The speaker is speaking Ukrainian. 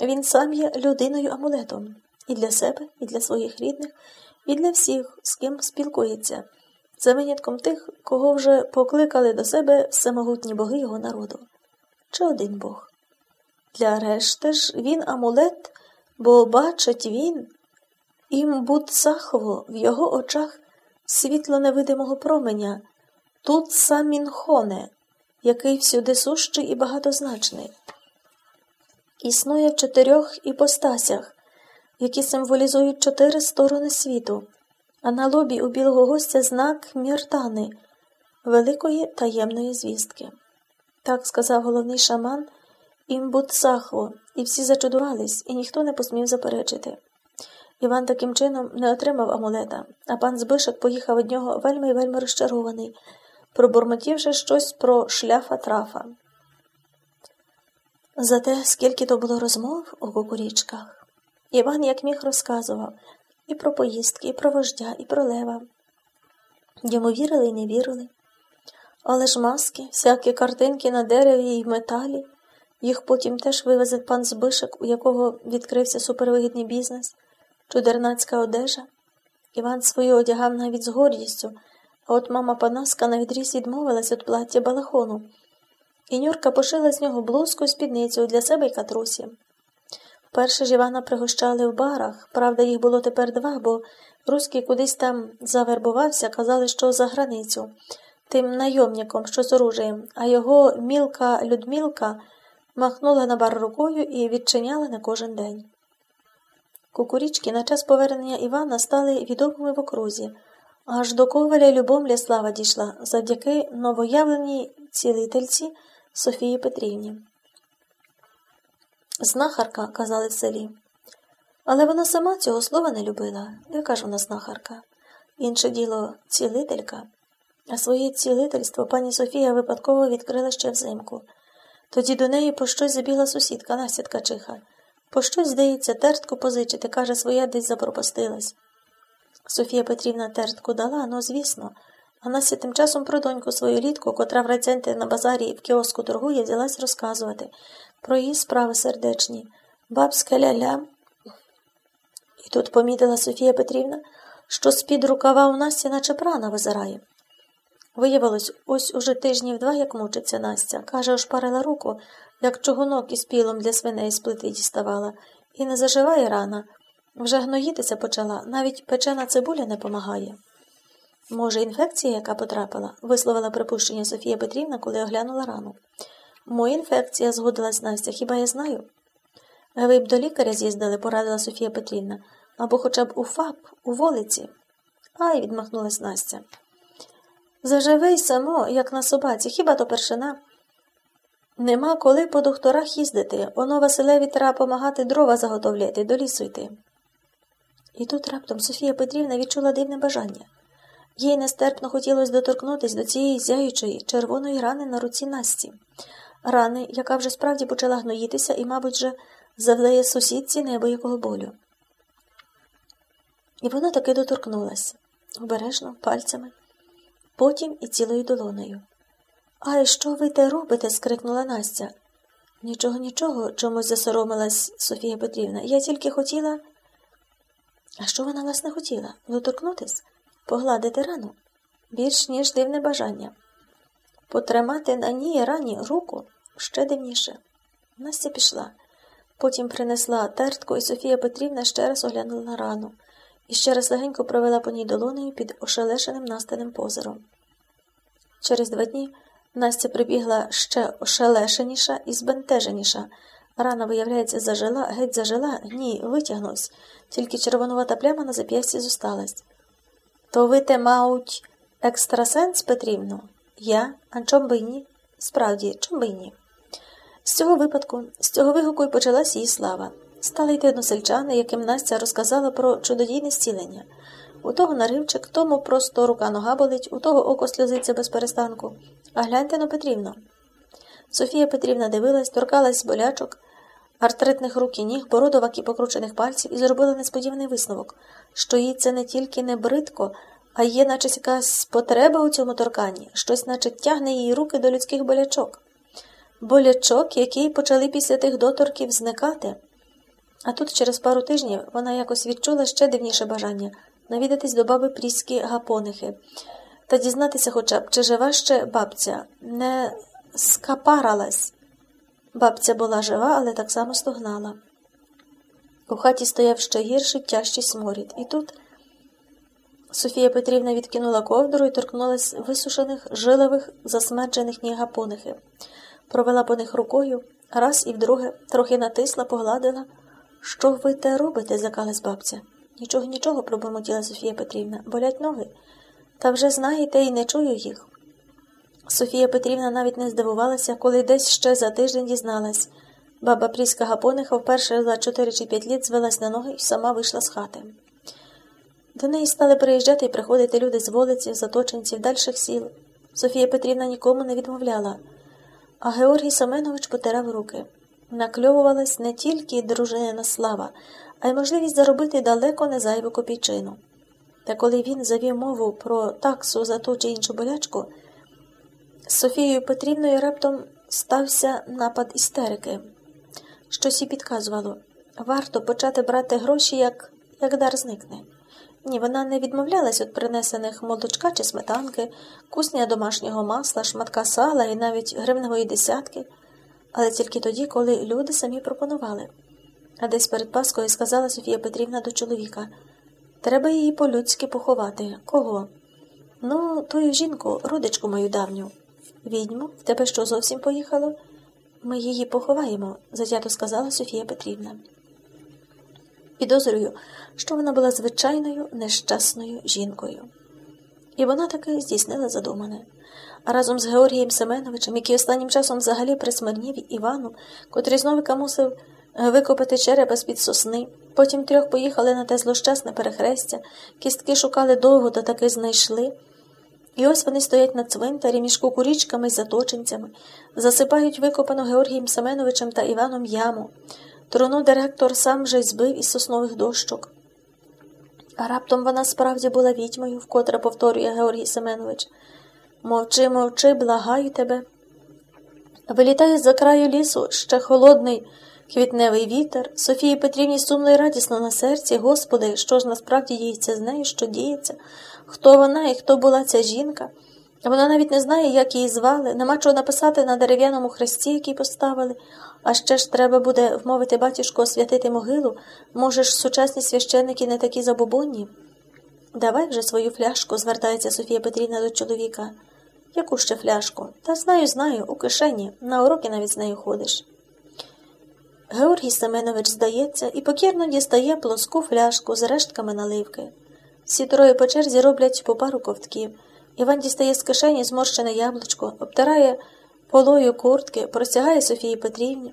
Він сам є людиною амулетом і для себе, і для своїх рідних, і для всіх, з ким спілкується, за винятком тих, кого вже покликали до себе всемогутні боги його народу. Чи один Бог? Для решти ж він амулет, бо бачить він імбуцахво в його очах світло невидимого променя, тут сам Мінхоне, який всюди сущий і багатозначний. Існує в чотирьох іпостасях, які символізують чотири сторони світу, а на лобі у білого гостя знак міртани, великої таємної звістки. Так сказав головний шаман імбуцахво, і всі зачудувались, і ніхто не посмів заперечити. Іван таким чином не отримав амулета, а пан Збишек поїхав від нього вельми і вельми розчарований, пробурмотівши щось про шляфа трафа. Зате, скільки то було розмов у кукурічках, Іван як міг розказував і про поїздки, і про вождя, і про лева. Йому вірили і не вірили. Але ж маски, всякі картинки на дереві і в металі, їх потім теж вивезе пан Збишек, у якого відкрився супервигідний бізнес чудернацька одежа. Іван свою одягав навіть з гордістю, а от мама Панаска на відріз відмовилась від плаття балахону, і Нюрка пошила з нього блузку і спідницю для себе й катрусі. Вперше ж Івана пригощали в барах, правда, їх було тепер два, бо Руський кудись там завербувався, казали, що за границю, тим найомником, що з оружієм, а його мілка Людмілка махнула на бар рукою і відчиняла на кожен день. Кукурічки на час повернення Івана стали відомими в окрузі, аж до коваля Любомля слава дійшла завдяки новоявленій цілительці Софії Петрівні. Знахарка, казали в селі. Але вона сама цього слова не любила. Яка ж вона знахарка? Інше діло цілителька. А своє цілительство пані Софія випадково відкрила ще взимку. Тоді до неї по щось забігла сусідка Настя Ткачиха. По щось, здається, тертку позичити, каже, своя десь запропастилась. Софія Петрівна тертку дала, ну, звісно, а Настя тим часом про доньку свою літку, котра в реценті на базарі і в кіоску торгує, взялась розказувати про її справи сердечні. Бабська ля-ля. І тут помітила Софія Петрівна, що з-під рукава у Насті наче прана визирає. Виявилось, ось уже тижнів два, як мучиться Настя. Каже, ошпарила руку, як чугунок із пілом для свиней з плити діставала, і не заживає рана. Вже гноїтися почала, навіть печена цибуля не помагає. Може, інфекція, яка потрапила, висловила припущення Софія Петрівна, коли оглянула рану. Моя інфекція, згодилась Настя, хіба я знаю? Ви б до лікаря з'їздили, порадила Софія Петрівна, або хоча б у ФАП, у волиці. Ай, відмахнулась Настя. Заживий само, як на собаці, хіба то першина? Нема коли по докторах їздити, оно Василеві треба помагати дрова заготовляти, до лісу йти. І тут раптом Софія Петрівна відчула дивне бажання. Їй нестерпно хотілося доторкнутися до цієї зяючої червоної рани на руці Насті, рани, яка вже справді почала гноїтися і, мабуть, вже завлеє сусідці неабиякого болю. І вона таки доторкнулася обережно, пальцями, потім і цілою долонею. Ай, що ви те робите? скрикнула Настя. Нічого, нічого, чомусь засоромилась Софія Петрівна. Я тільки хотіла. А що вона власне хотіла? Доторкнутись? Погладити рану? Більш ніж дивне бажання. Потримати на ній рані руку ще дивніше. Настя пішла. Потім принесла тертку, і Софія Петрівна ще раз оглянула на рану і ще раз легенько провела по ній долонею під ошелешеним настаним позором. Через два дні Настя прибігла ще ошелешеніша і збентеженіша. Рана, виявляється, зажила, геть зажила, ні, витягнувся, тільки червонувата пляма на зап'ясті зосталась. То ви те, мауть, екстрасенс, Петрівно? Я, а чом би ні? Справді, чом би ні? З цього випадку, з цього вигуку й почалась її слава. Стали йти односельчани, яким Настя розказала про чудодійне зцілення. У того наривчик, тому просто рука нога болить, у того око сльозиться без перестанку. А гляньте но Петрівно. Софія Петрівна дивилась, торкалась болячок, артритних рук і ніг, бородовак і покручених пальців і зробила несподіваний висновок, що їй це не тільки не бридко, а є, наче якась потреба у цьому торканні, щось, наче тягне її руки до людських болячок. Болячок, які почали після тих доторків зникати. А тут через пару тижнів вона якось відчула ще дивніше бажання навідатись до баби Пріськи Гапонихи та дізнатися хоча б, чи жива ще бабця, не скапаралась. Бабця була жива, але так само стогнала. У хаті стояв ще гірший тяжчий сморід, і тут Софія Петрівна відкинула ковдру і торкнулась висушених, жилових, засмерджених ніг гапонихи, провела по них рукою, раз і вдруге трохи натисла, погладила. Що ви те робите? злякалась бабця. Нічого, нічого, пробурмотіла Софія Петрівна, болять ноги. Та вже знаєте і не чую їх. Софія Петрівна навіть не здивувалася, коли десь ще за тиждень дізналась. Баба Пріска Гапониха вперше за чотири чи п'ять літ звелась на ноги і сама вийшла з хати. До неї стали приїжджати і приходити люди з вулиці, заточенців, дальших сіл. Софія Петрівна нікому не відмовляла, а Георгій Семенович потирав руки. Накльовувалась не тільки дружина слава, а й можливість заробити далеко не зайву копійчину. Та коли він завів мову про таксу за ту чи іншу болячку, з Софією Петрівною раптом стався напад істерики. Щось їй підказувало варто почати брати гроші, як, як дар зникне. Ні, вона не відмовлялась від принесених молочка чи сметанки, кусня домашнього масла, шматка сала і навіть гривневої десятки, але тільки тоді, коли люди самі пропонували. А десь перед Паскою сказала Софія Петрівна до чоловіка треба її по-людськи поховати. Кого? Ну, тую жінку, родичку мою давню. Відьму, в тебе що зовсім поїхало? Ми її поховаємо, затято сказала Софія Петрівна. Підозрюю, що вона була звичайною нещасною жінкою. І вона таки здійснила задумане. А разом з Георгієм Семеновичем, який останнім часом взагалі присмирнів Івану, котрий знову мусив викопати черепа з під сосни. Потім трьох поїхали на те злощасне перехрестя, кістки шукали довго та таки знайшли. І ось вони стоять на цвинтарі між кукурічками й заточенцями, засипають викопану Георгієм Семеновичем та Іваном яму. Труну директор сам вже й збив із соснових дощок. А раптом вона справді була відьмою, вкотре повторює Георгій Семенович. Мовчи, мовчи, благаю тебе. Вилітає за краю лісу ще холодний квітневий вітер, Софії Петрівні сумно й радісно на серці, Господи, що ж насправді діється з нею, що діється, хто вона і хто була ця жінка. Вона навіть не знає, як її звали, нема чого написати на дерев'яному хресті, який поставили, а ще ж треба буде вмовити батюшку освятити могилу. Може ж, сучасні священники не такі забобонні? Давай вже свою фляжку, звертається Софія Петрівна до чоловіка. Яку ще фляжку? Та знаю, знаю, у кишені, на уроки навіть з нею ходиш. Георгій Семенович здається і покірно дістає плоску фляжку з рештками наливки. Всі троє по черзі роблять по пару ковтків. Іван дістає з кишені зморщене яблучко, обтирає полою куртки, простягає Софії Петрівні.